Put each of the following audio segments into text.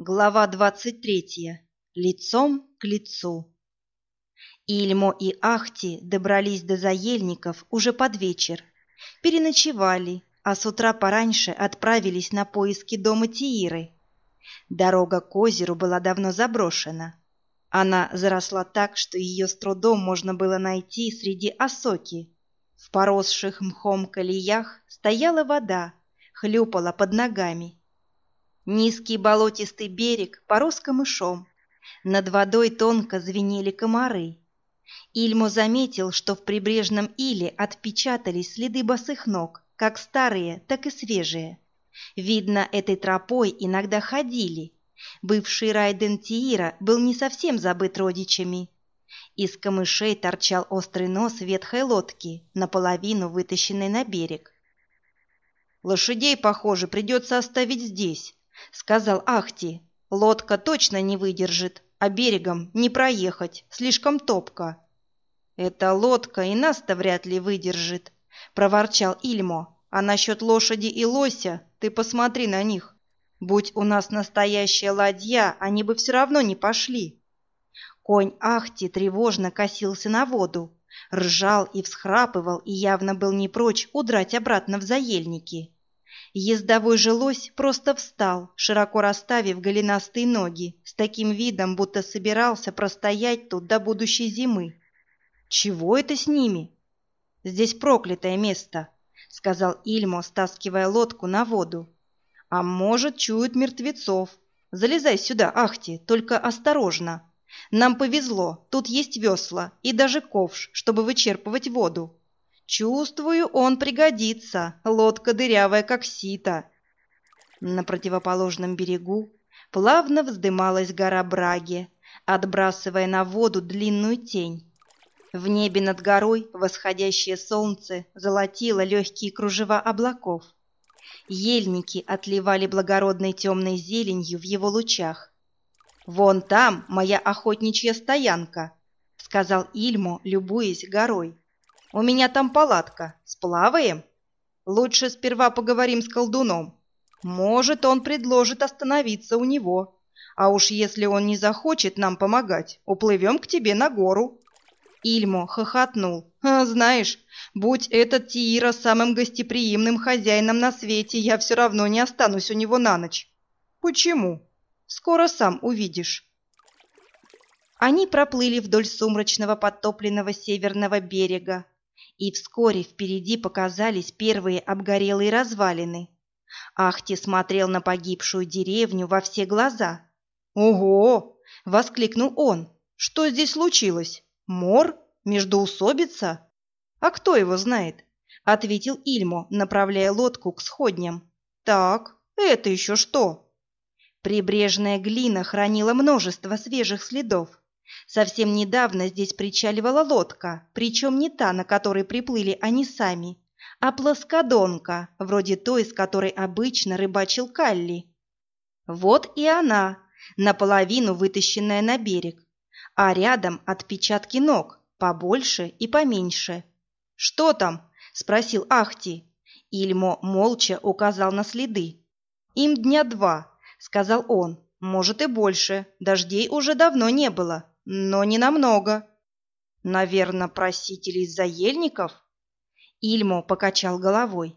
Глава двадцать третья. Лицом к лицу. Ильмо и Ахти добрались до заельников уже под вечер. Переночевали, а с утра пораньше отправились на поиски дома Тииры. Дорога к озеру была давно заброшена. Она заросла так, что ее с трудом можно было найти среди осоки. В поросших мхом колеях стояла вода, хлюпала под ногами. Низкий болотистый берег порос камышом. Над водой тонко звенели комары. Ильмо заметил, что в прибрежном иле отпечатались следы босых ног, как старые, так и свежие. Видно, этой тропой иногда ходили. Бывший Райден Тиира был не совсем забыт родичами. Из камышей торчал острый нос ветхой лодки, наполовину вытащенной на берег. «Лошадей, похоже, придется оставить здесь», — сказал Ахти. «Лодка точно не выдержит, а берегом не проехать, слишком топко». «Эта лодка и нас-то вряд ли выдержит», — проворчал Ильмо. «А насчет лошади и лося ты посмотри на них. Будь у нас настоящая ладья, они бы все равно не пошли». Конь Ахти тревожно косился на воду, ржал и всхрапывал и явно был не прочь удрать обратно в заельники. Ездовой же лось просто встал, широко расставив голенастые ноги, с таким видом, будто собирался простоять тут до будущей зимы. «Чего это с ними?» «Здесь проклятое место», — сказал Ильмо, стаскивая лодку на воду. «А может, чуют мертвецов. Залезай сюда, Ахти, только осторожно. Нам повезло, тут есть весла и даже ковш, чтобы вычерпывать воду. Чувствую, он пригодится, лодка дырявая, как сито. На противоположном берегу плавно вздымалась гора Браги, отбрасывая на воду длинную тень. В небе над горой восходящее солнце золотило легкие кружева облаков. Ельники отливали благородной темной зеленью в его лучах. «Вон там моя охотничья стоянка», — сказал Ильмо, любуясь горой. У меня там палатка. Сплаваем? Лучше сперва поговорим с колдуном. Может, он предложит остановиться у него. А уж если он не захочет нам помогать, уплывем к тебе на гору». Ильмо хохотнул. А, «Знаешь, будь этот Тиира самым гостеприимным хозяином на свете, я все равно не останусь у него на ночь». «Почему?» «Скоро сам увидишь». Они проплыли вдоль сумрачного подтопленного северного берега, и вскоре впереди показались первые обгорелые развалины. Ахти смотрел на погибшую деревню во все глаза. «Ого!» — воскликнул он. «Что здесь случилось? Мор? Междоусобица?» «А кто его знает?» — ответил Ильмо, направляя лодку к сходням. «Так, это еще что?» Прибрежная глина хранила множество свежих следов. Совсем недавно здесь причаливала лодка, причем не та, на которой приплыли они сами, а плоскодонка, вроде той, с которой обычно рыбачил Калли. Вот и она, наполовину вытащенная на берег, а рядом отпечатки ног, побольше и поменьше. «Что там?» — спросил Ахти. Ильмо молча указал на следы. «Им дня два», — сказал он, — «может и больше, дождей уже давно не было» но не намного. Наверное, просители из-за ельников? Ильмо покачал головой.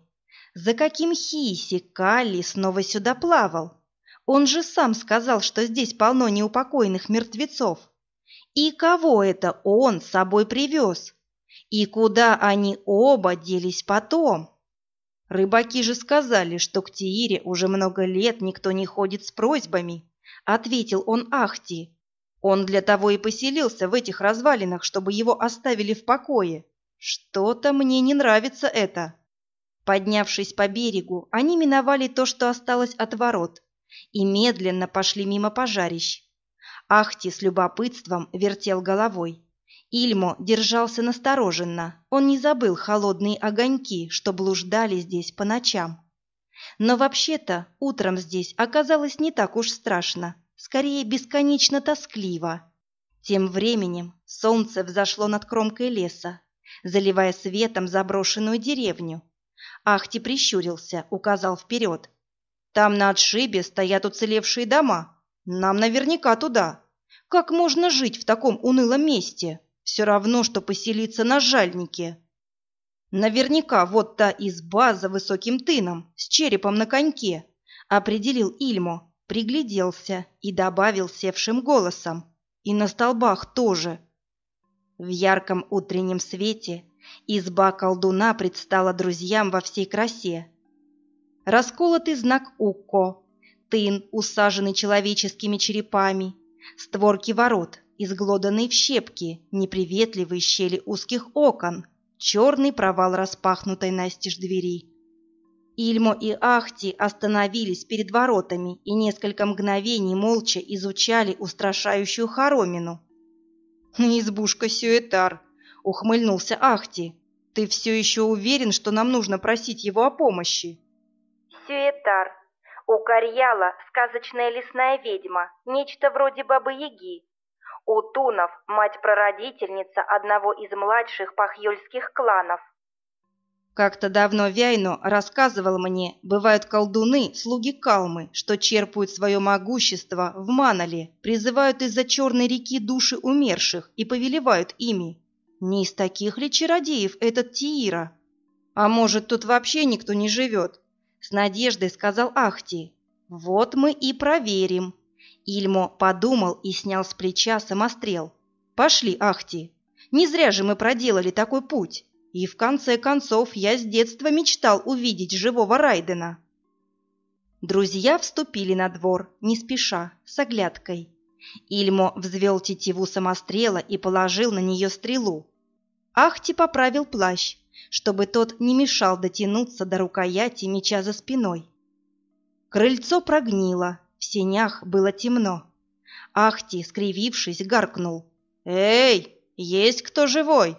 За каким хиси Калли снова сюда плавал? Он же сам сказал, что здесь полно неупокоенных мертвецов. И кого это он с собой привез? И куда они оба делись потом? Рыбаки же сказали, что к Тиире уже много лет никто не ходит с просьбами, ответил он Ахти. Он для того и поселился в этих развалинах, чтобы его оставили в покое. Что-то мне не нравится это. Поднявшись по берегу, они миновали то, что осталось от ворот, и медленно пошли мимо пожарищ. Ахти с любопытством вертел головой. Ильмо держался настороженно, он не забыл холодные огоньки, что блуждали здесь по ночам. Но вообще-то утром здесь оказалось не так уж страшно скорее бесконечно тоскливо. Тем временем солнце взошло над кромкой леса, заливая светом заброшенную деревню. Ахти прищурился, указал вперед. «Там на отшибе стоят уцелевшие дома. Нам наверняка туда. Как можно жить в таком унылом месте? Все равно, что поселиться на жальнике. Наверняка вот та изба за высоким тыном, с черепом на коньке, определил Ильмо, пригляделся и добавил севшим голосом. И на столбах тоже. В ярком утреннем свете изба колдуна предстала друзьям во всей красе. Расколотый знак Укко, тын, усаженный человеческими черепами, створки ворот, изглоданные в щепки, неприветливые щели узких окон, черный провал распахнутой настежь двери. Ильмо и Ахти остановились перед воротами и несколько мгновений молча изучали устрашающую хоромину. «Избушка Сюэтар!» — ухмыльнулся Ахти. «Ты все еще уверен, что нам нужно просить его о помощи?» Сюэтар. У Карьяла сказочная лесная ведьма, нечто вроде Бабы-Яги. У Тунов мать-прародительница одного из младших пахьёльских кланов. Как-то давно Вяйно рассказывал мне, бывают колдуны, слуги Калмы, что черпают свое могущество в Манале, призывают из-за черной реки души умерших и повелевают ими. Не из таких ли чародеев этот Тиира? А может, тут вообще никто не живет? С надеждой сказал Ахти. Вот мы и проверим. Ильмо подумал и снял с плеча самострел. Пошли, Ахти. Не зря же мы проделали такой путь. И в конце концов я с детства мечтал увидеть живого Райдена. Друзья вступили на двор, не спеша, с оглядкой. Ильмо взвел тетиву самострела и положил на нее стрелу. Ахти поправил плащ, чтобы тот не мешал дотянуться до рукояти меча за спиной. Крыльцо прогнило, в сенях было темно. Ахти, скривившись, гаркнул. «Эй, есть кто живой?»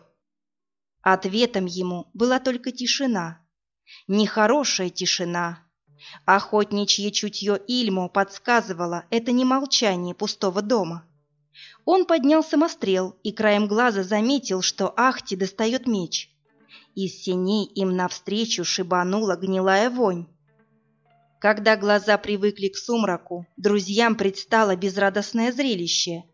Ответом ему была только тишина. Нехорошая тишина. Охотничье чутье Ильмо подсказывало это не молчание пустого дома. Он поднял самострел и краем глаза заметил, что Ахти достает меч. Из синей им навстречу шибанула гнилая вонь. Когда глаза привыкли к сумраку, друзьям предстало безрадостное зрелище.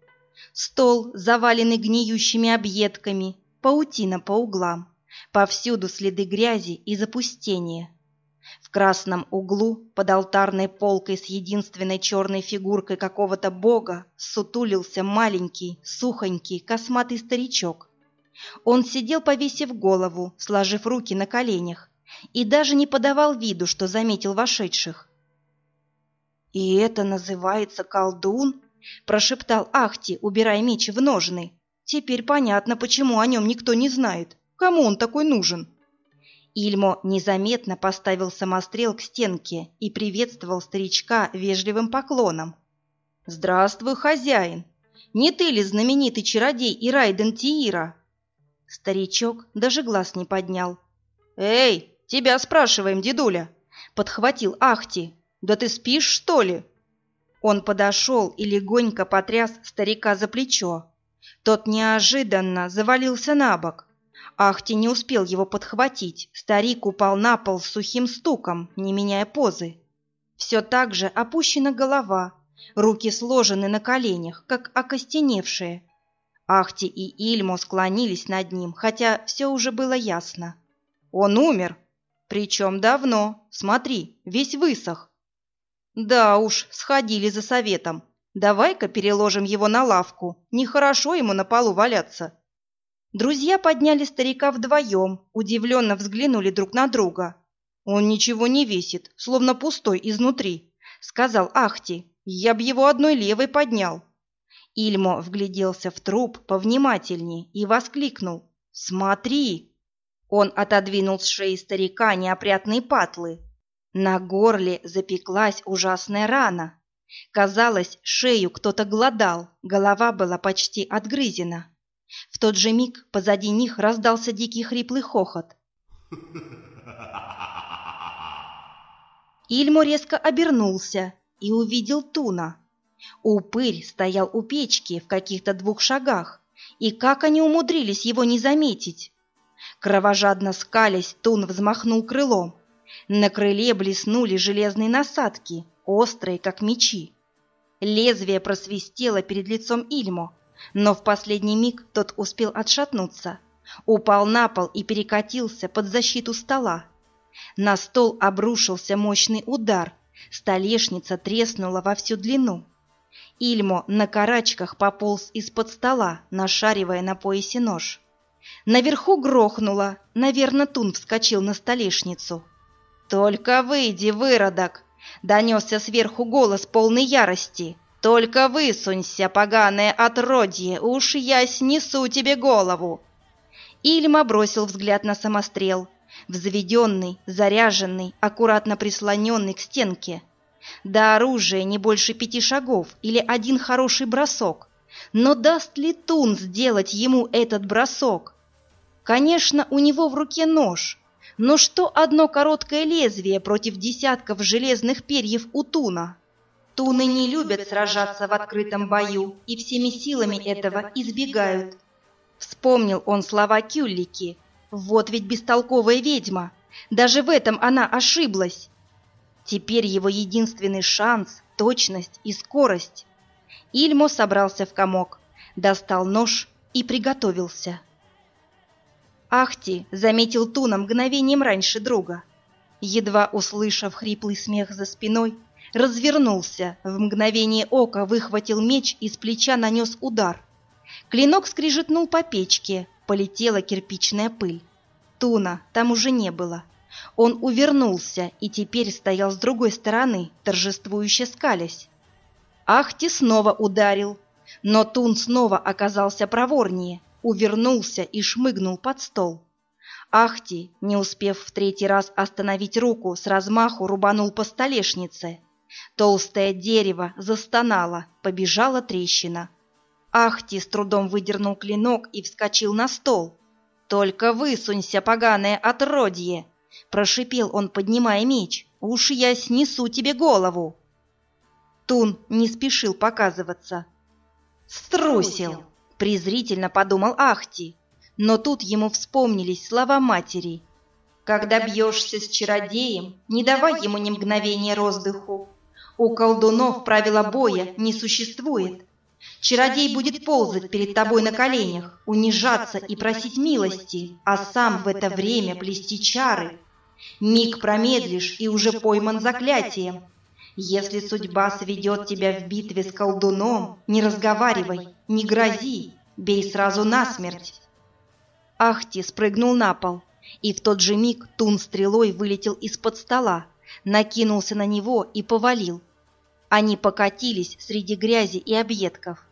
Стол, заваленный гниющими объедками, паутина по углам, повсюду следы грязи и запустения. В красном углу, под алтарной полкой с единственной черной фигуркой какого-то бога, сутулился маленький, сухонький, косматый старичок. Он сидел, повесив голову, сложив руки на коленях, и даже не подавал виду, что заметил вошедших. «И это называется колдун?» – прошептал Ахти, убирая меч в ножны. Теперь понятно, почему о нем никто не знает. Кому он такой нужен? Ильмо незаметно поставил самострел к стенке и приветствовал старичка вежливым поклоном. «Здравствуй, хозяин! Не ты ли знаменитый чародей Ирайден Тиира?» Старичок даже глаз не поднял. «Эй, тебя спрашиваем, дедуля!» — подхватил Ахти. «Да ты спишь, что ли?» Он подошел и легонько потряс старика за плечо. Тот неожиданно завалился на бок. Ахти не успел его подхватить. Старик упал на пол с сухим стуком, не меняя позы. Все так же опущена голова, руки сложены на коленях, как окостеневшие. Ахти и Ильмо склонились над ним, хотя все уже было ясно. Он умер. Причем давно. Смотри, весь высох. Да уж, сходили за советом. Давай-ка переложим его на лавку. Нехорошо ему на полу валяться. Друзья подняли старика вдвоем, удивленно взглянули друг на друга. Он ничего не весит, словно пустой изнутри, сказал Ахти. Я б его одной левой поднял. Ильмо вгляделся в труп повнимательней и воскликнул. «Смотри!» Он отодвинул с шеи старика неопрятные патлы. На горле запеклась ужасная рана. Казалось, шею кто-то глодал, голова была почти отгрызена. В тот же миг позади них раздался дикий хриплый хохот. Ильмо резко обернулся и увидел Туна. Упырь стоял у печки в каких-то двух шагах, и как они умудрились его не заметить? Кровожадно скалясь, Тун взмахнул крылом. На крыле блеснули железные насадки, острые, как мечи. Лезвие просвистело перед лицом Ильмо, но в последний миг тот успел отшатнуться, упал на пол и перекатился под защиту стола. На стол обрушился мощный удар, столешница треснула во всю длину. Ильмо на карачках пополз из-под стола, нашаривая на поясе нож. Наверху грохнуло, наверное, Тун вскочил на столешницу. «Только выйди, выродок!» — донесся сверху голос полной ярости. «Только высунься, поганое отродье, уж я снесу тебе голову!» Ильма бросил взгляд на самострел, взведенный, заряженный, аккуратно прислоненный к стенке. До оружия не больше пяти шагов или один хороший бросок. Но даст ли Тун сделать ему этот бросок? Конечно, у него в руке нож, но что одно короткое лезвие против десятков железных перьев у Туна? Туны не любят сражаться в открытом бою и всеми силами этого избегают. Вспомнил он слова Кюллики. Вот ведь бестолковая ведьма. Даже в этом она ошиблась. Теперь его единственный шанс – точность и скорость. Ильмо собрался в комок, достал нож и приготовился. Ахти заметил Туна мгновением раньше друга. Едва услышав хриплый смех за спиной, развернулся, в мгновение ока выхватил меч и с плеча нанес удар. Клинок скрижетнул по печке, полетела кирпичная пыль. Туна там уже не было. Он увернулся и теперь стоял с другой стороны, торжествующе скалясь. Ахти снова ударил, но Тун снова оказался проворнее, увернулся и шмыгнул под стол. Ахти, не успев в третий раз остановить руку, с размаху рубанул по столешнице. Толстое дерево застонало, побежала трещина. Ахти с трудом выдернул клинок и вскочил на стол. «Только высунься, поганое отродье!» Прошипел он, поднимая меч. «Уж я снесу тебе голову!» Тун не спешил показываться. «Струсил!» — презрительно подумал Ахти. Но тут ему вспомнились слова матери. «Когда бьешься с чародеем, не давай ему ни мгновения роздыху. У колдунов правила боя не существует. Чародей будет ползать перед тобой на коленях, унижаться и просить милости, а сам в это время плести чары. Миг промедлишь и уже пойман заклятием. Если судьба сведет тебя в битве с колдуном, не разговаривай, не грози, бей сразу насмерть. Ахти спрыгнул на пол, и в тот же миг Тун стрелой вылетел из-под стола, накинулся на него и повалил. Они покатились среди грязи и объедков.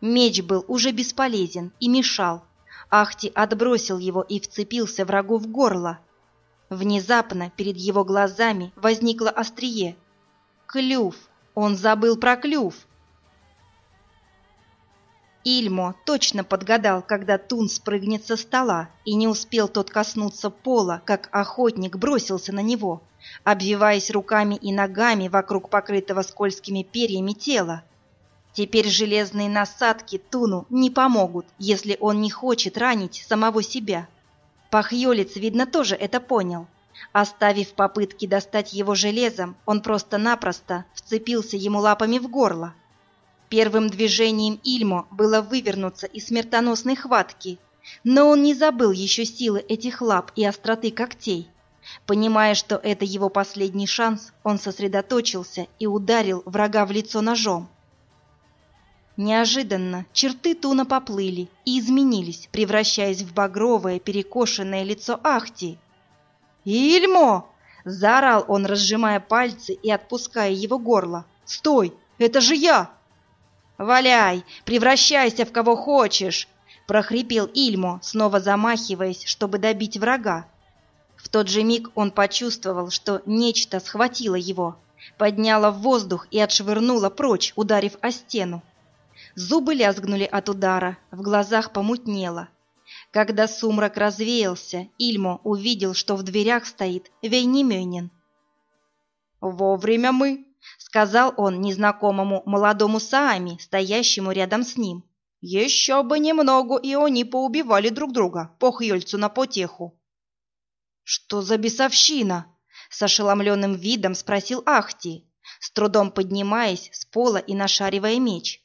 Меч был уже бесполезен и мешал. Ахти отбросил его и вцепился врагу в горло. Внезапно перед его глазами возникло острие. Клюв! Он забыл про клюв! Ильмо точно подгадал, когда Тун спрыгнет со стола, и не успел тот коснуться пола, как охотник бросился на него, обвиваясь руками и ногами вокруг покрытого скользкими перьями тела. Теперь железные насадки Туну не помогут, если он не хочет ранить самого себя. Пахьолец, видно, тоже это понял. Оставив попытки достать его железом, он просто-напросто вцепился ему лапами в горло. Первым движением Ильмо было вывернуться из смертоносной хватки, но он не забыл еще силы этих лап и остроты когтей. Понимая, что это его последний шанс, он сосредоточился и ударил врага в лицо ножом. Неожиданно черты Туна поплыли и изменились, превращаясь в багровое перекошенное лицо Ахти. «Ильмо!» – заорал он, разжимая пальцы и отпуская его горло. «Стой! Это же я!» «Валяй! Превращайся в кого хочешь!» — прохрипел Ильмо, снова замахиваясь, чтобы добить врага. В тот же миг он почувствовал, что нечто схватило его, подняло в воздух и отшвырнуло прочь, ударив о стену. Зубы лязгнули от удара, в глазах помутнело. Когда сумрак развеялся, Ильмо увидел, что в дверях стоит Вейнемёнин. «Вовремя мы!» — сказал он незнакомому молодому Саами, стоящему рядом с ним. «Еще бы немного, и они поубивали друг друга, по хьёльцу на потеху». «Что за бесовщина?» — с ошеломленным видом спросил Ахти. с трудом поднимаясь с пола и нашаривая меч.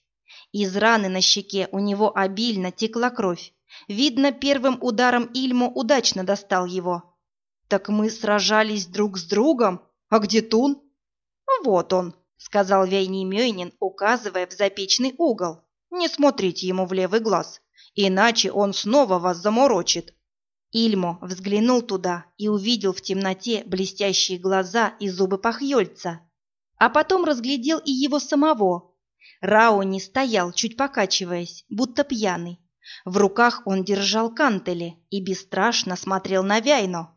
Из раны на щеке у него обильно текла кровь. Видно, первым ударом Ильмо удачно достал его. «Так мы сражались друг с другом? А где Тун?» «Вот он», — сказал Вейнемёйнин, указывая в запечный угол. «Не смотрите ему в левый глаз, иначе он снова вас заморочит». Ильмо взглянул туда и увидел в темноте блестящие глаза и зубы пахьёльца. А потом разглядел и его самого. Рауни стоял, чуть покачиваясь, будто пьяный. В руках он держал кантели и бесстрашно смотрел на Вяйно.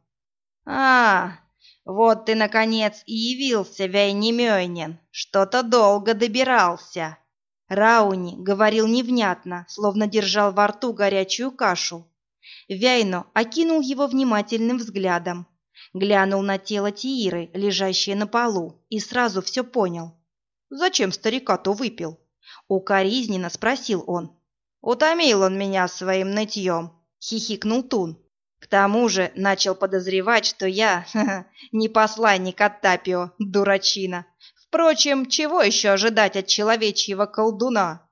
«А, вот ты, наконец, и явился, Вяйнемёйнин. Что-то долго добирался». Рауни говорил невнятно, словно держал во рту горячую кашу. Вяйно окинул его внимательным взглядом, глянул на тело Тииры, лежащее на полу, и сразу все понял. «Зачем старика-то выпил?» Укоризненно спросил он. «Утомил он меня своим нытьем», — хихикнул Тун. «К тому же начал подозревать, что я не посланник от Тапио, дурачина. Впрочем, чего еще ожидать от человечьего колдуна?»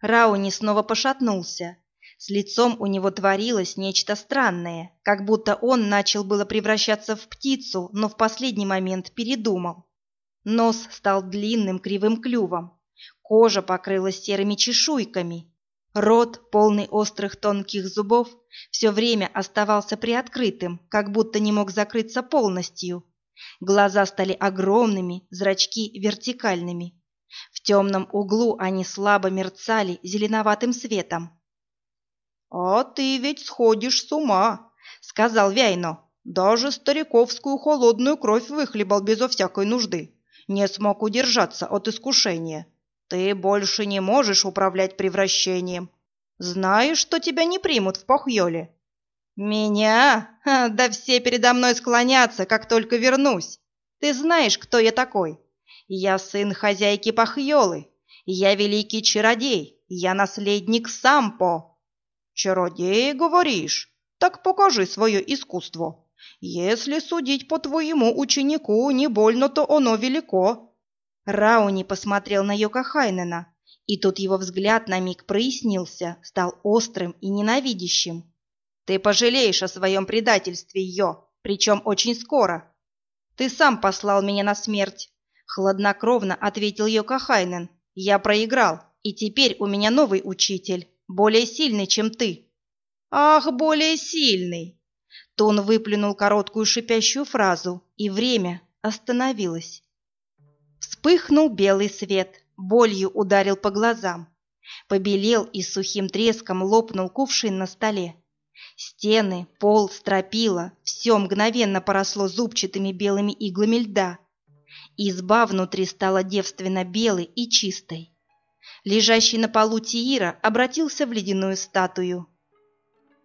Рауни снова пошатнулся, с лицом у него творилось нечто странное, как будто он начал было превращаться в птицу, но в последний момент передумал. Нос стал длинным кривым клювом, кожа покрылась серыми чешуйками, рот, полный острых тонких зубов, все время оставался приоткрытым, как будто не мог закрыться полностью. Глаза стали огромными, зрачки вертикальными. В темном углу они слабо мерцали зеленоватым светом. «А ты ведь сходишь с ума», — сказал Вяйно. «Даже стариковскую холодную кровь выхлебал безо всякой нужды. Не смог удержаться от искушения. Ты больше не можешь управлять превращением. Знаешь, что тебя не примут в Похьоле?» «Меня? Да все передо мной склонятся, как только вернусь. Ты знаешь, кто я такой? Я сын хозяйки Пахьолы. Я великий чародей. Я наследник Сампо». «Чародей, говоришь? Так покажи свое искусство. Если судить по твоему ученику, не больно-то оно велико». Рауни посмотрел на Йока Хайнена, и тут его взгляд на миг прояснился, стал острым и ненавидящим. «Ты пожалеешь о своем предательстве, Йо, причем очень скоро. Ты сам послал меня на смерть», — хладнокровно ответил Йока Хайнен. «Я проиграл, и теперь у меня новый учитель» более сильный, чем ты». «Ах, более сильный!» Тон выплюнул короткую шипящую фразу, и время остановилось. Вспыхнул белый свет, болью ударил по глазам. Побелел и сухим треском лопнул кувшин на столе. Стены, пол, стропила — все мгновенно поросло зубчатыми белыми иглами льда. Изба внутри стала девственно белой и чистой. Лежащий на полу Тиира обратился в ледяную статую.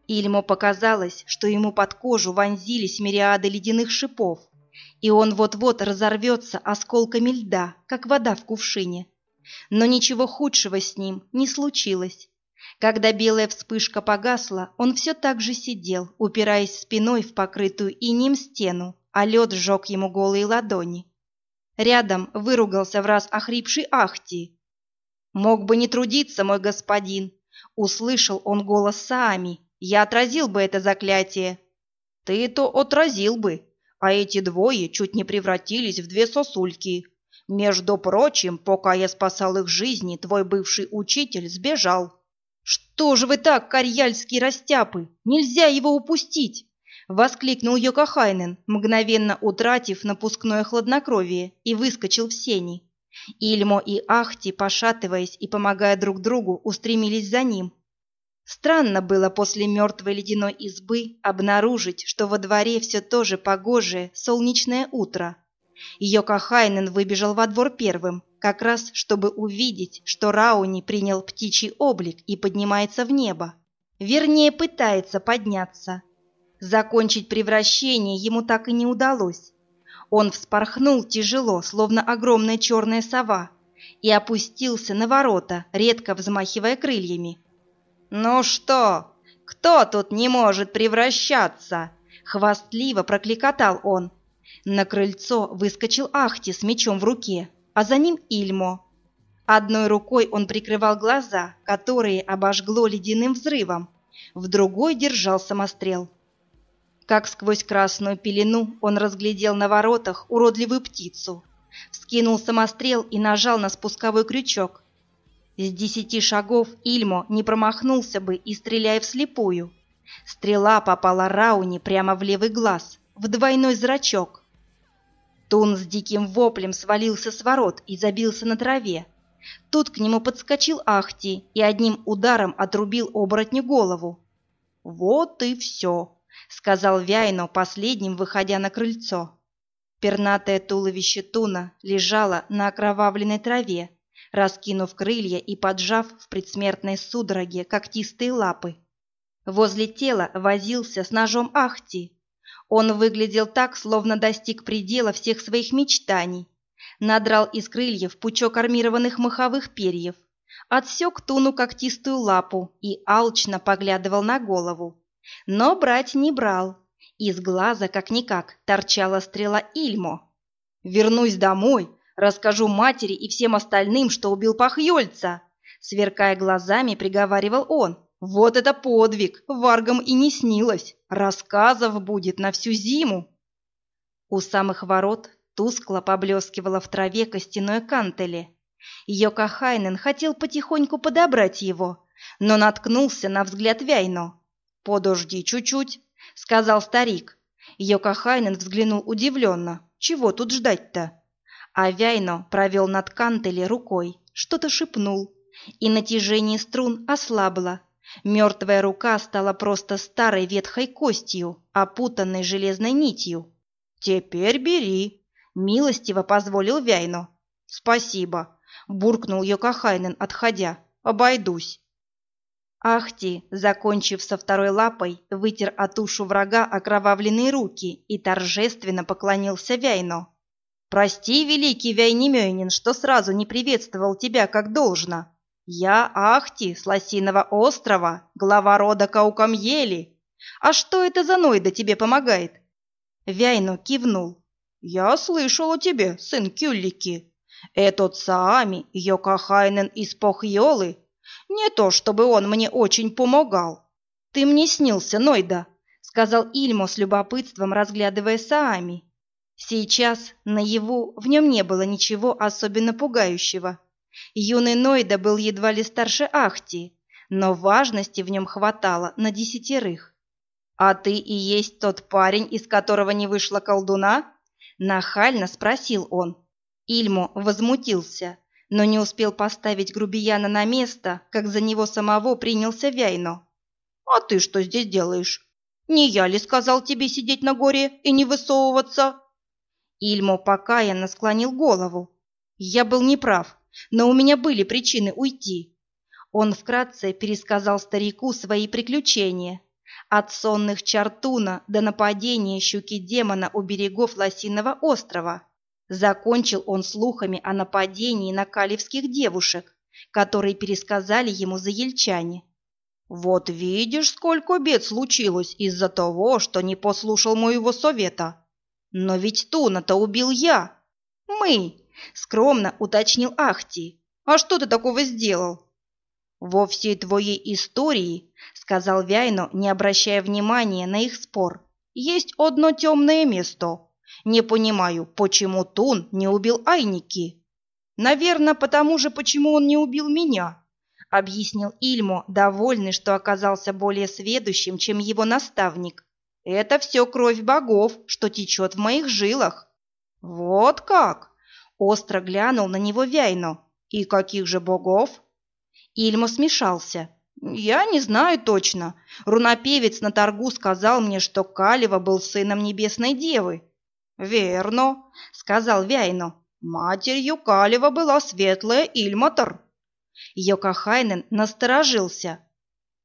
Ильмо показалось, что ему под кожу вонзились мириады ледяных шипов, и он вот-вот разорвется осколками льда, как вода в кувшине. Но ничего худшего с ним не случилось. Когда белая вспышка погасла, он все так же сидел, упираясь спиной в покрытую инеем стену, а лед сжег ему голые ладони. Рядом выругался в раз охрипший Ахти, «Мог бы не трудиться, мой господин!» Услышал он голос Саами. «Я отразил бы это заклятие!» «Ты-то отразил бы, а эти двое чуть не превратились в две сосульки. Между прочим, пока я спасал их жизни, твой бывший учитель сбежал». «Что же вы так, карьяльские растяпы? Нельзя его упустить!» — воскликнул Йокахайнен, мгновенно утратив напускное хладнокровие, и выскочил в сени. Ильмо и Ахти, пошатываясь и помогая друг другу, устремились за ним. Странно было после мертвой ледяной избы обнаружить, что во дворе все то же погожее солнечное утро. Йока Хайнен выбежал во двор первым, как раз чтобы увидеть, что Рауни принял птичий облик и поднимается в небо. Вернее, пытается подняться. Закончить превращение ему так и не удалось. Он вспорхнул тяжело, словно огромная черная сова, и опустился на ворота, редко взмахивая крыльями. «Ну что, кто тут не может превращаться?» — хвастливо прокликотал он. На крыльцо выскочил Ахти с мечом в руке. а за ним Ильмо. Одной рукой он прикрывал глаза, которые обожгло ледяным взрывом, в другой держал самострел. Как сквозь красную пелену он разглядел на воротах уродливую птицу, вскинул самострел и нажал на спусковой крючок. С десяти шагов Ильмо не промахнулся бы и стреляя вслепую. Стрела попала Рауни прямо в левый глаз, в двойной зрачок. Тун с диким воплем свалился с ворот и забился на траве. Тут к нему подскочил Ахти и одним ударом отрубил оборотню голову. «Вот и все», — сказал Вяйно, последним выходя на крыльцо. Пернатое туловище Туна лежало на окровавленной траве, раскинув крылья и поджав в предсмертной судороге когтистые лапы. Возле тела возился с ножом Ахти. Он выглядел так, словно достиг предела всех своих мечтаний. Надрал из крыльев пучок армированных маховых перьев, отсек туну когтистую лапу и алчно поглядывал на голову. Но брать не брал. Из глаза, как-никак, торчала стрела Ильмо. «Вернусь домой, расскажу матери и всем остальным, что убил Пахьёльца!» Сверкая глазами, приговаривал он. Вот это подвиг! Варгам и не снилось. Рассказов будет на всю зиму. У самых ворот тускло поблескивало в траве костяное кантеле. Йока Хайнен хотел потихоньку подобрать его, но наткнулся на взгляд Вяйно. «Подожди чуть-чуть», — сказал старик. Йока Хайнен взглянул удивленно. «Чего тут ждать-то?» А Вяйно провел над кантеле рукой, что-то шепнул, и натяжение струн ослабло, Мертвая рука стала просто старой ветхой костью, опутанной железной нитью. «Теперь бери», — милостиво позволил Вяйну. «Спасибо», — буркнул Йокахайнен, отходя. «Обойдусь». Ахти, закончив со второй лапой, вытер от ушу врага окровавленные руки и торжественно поклонился Вяйну. «Прости, великий Вяйнемёйнин, что сразу не приветствовал тебя как должно. «Я Ахти с Лосиного острова, глава рода Каукамьели. А что это за Нойда тебе помогает?» Вяйну кивнул. «Я слышал о тебе, сын Кюллики. Этот Саами, Йокахайнен из Похьолы. Не то, чтобы он мне очень помогал. Ты мне снился, Нойда», — сказал Ильмо с любопытством, разглядывая Саами. Сейчас, наяву, в нем не было ничего особенно пугающего. Юный Нойда был едва ли старше Ахти, но важности в нем хватало на десятерых. «А ты и есть тот парень, из которого не вышла колдуна?» Нахально спросил он. Ильмо возмутился, но не успел поставить грубияна на место, как за него самого принялся Вяйно. «А ты что здесь делаешь? Не я ли сказал тебе сидеть на горе и не высовываться?» Ильмо покаянно склонил голову. «Я был неправ но у меня были причины уйти. Он вкратце пересказал старику свои приключения. От сонных Чартуна до нападения щуки демона у берегов Лосиного острова. Закончил он слухами о нападении на калевских девушек, которые пересказали ему заельчане. «Вот видишь, сколько бед случилось из-за того, что не послушал моего совета. Но ведь Туна-то убил я. Мы, скромно уточнил Ахти. «А что ты такого сделал?» «Во всей твоей истории, — сказал Вяйно, не обращая внимания на их спор, — есть одно темное место. Не понимаю, почему Тун не убил Айники?» «Наверное, потому же, почему он не убил меня», — объяснил Ильмо, довольный, что оказался более сведущим, чем его наставник. «Это все кровь богов, что течет в моих жилах». «Вот как!» Остро глянул на него Вяйно. «И каких же богов?» Ильма смешался. «Я не знаю точно. Рунопевец на торгу сказал мне, что Калева был сыном Небесной Девы». «Верно», — сказал Вяйно. «Матерью Калева была светлая Ильматор». Йокахайнен насторожился.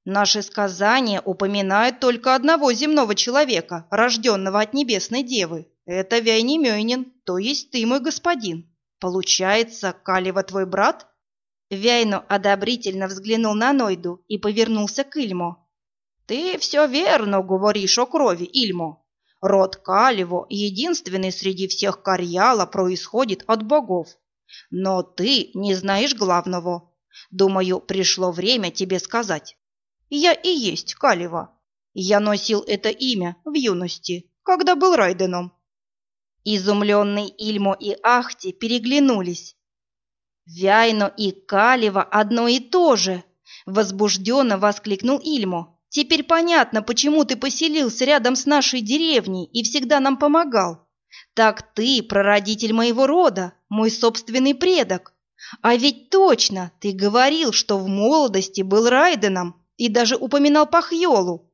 «Наши сказания упоминают только одного земного человека, рожденного от Небесной Девы. Это Вяйнемёйнин, то есть ты, мой господин. Получается, Калева твой брат? Вяйно одобрительно взглянул на Нойду и повернулся к Ильмо. Ты все верно говоришь о крови, Ильмо. Род Калево, единственный среди всех Карьяла, происходит от богов. Но ты не знаешь главного. Думаю, пришло время тебе сказать. Я и есть Калева. Я носил это имя в юности, когда был Райденом. Изумленный Ильмо и Ахти переглянулись. «Вяйно и Калева одно и то же!» — возбужденно воскликнул Ильмо. «Теперь понятно, почему ты поселился рядом с нашей деревней и всегда нам помогал. Так ты прародитель моего рода, мой собственный предок. А ведь точно, ты говорил, что в молодости был Райденом и даже упоминал Пахьолу».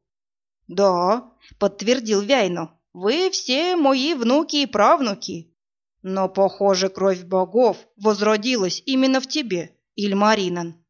«Да», — подтвердил Вяйно, — «вы все мои внуки и правнуки. Но, похоже, кровь богов возродилась именно в тебе, Ильмаринан.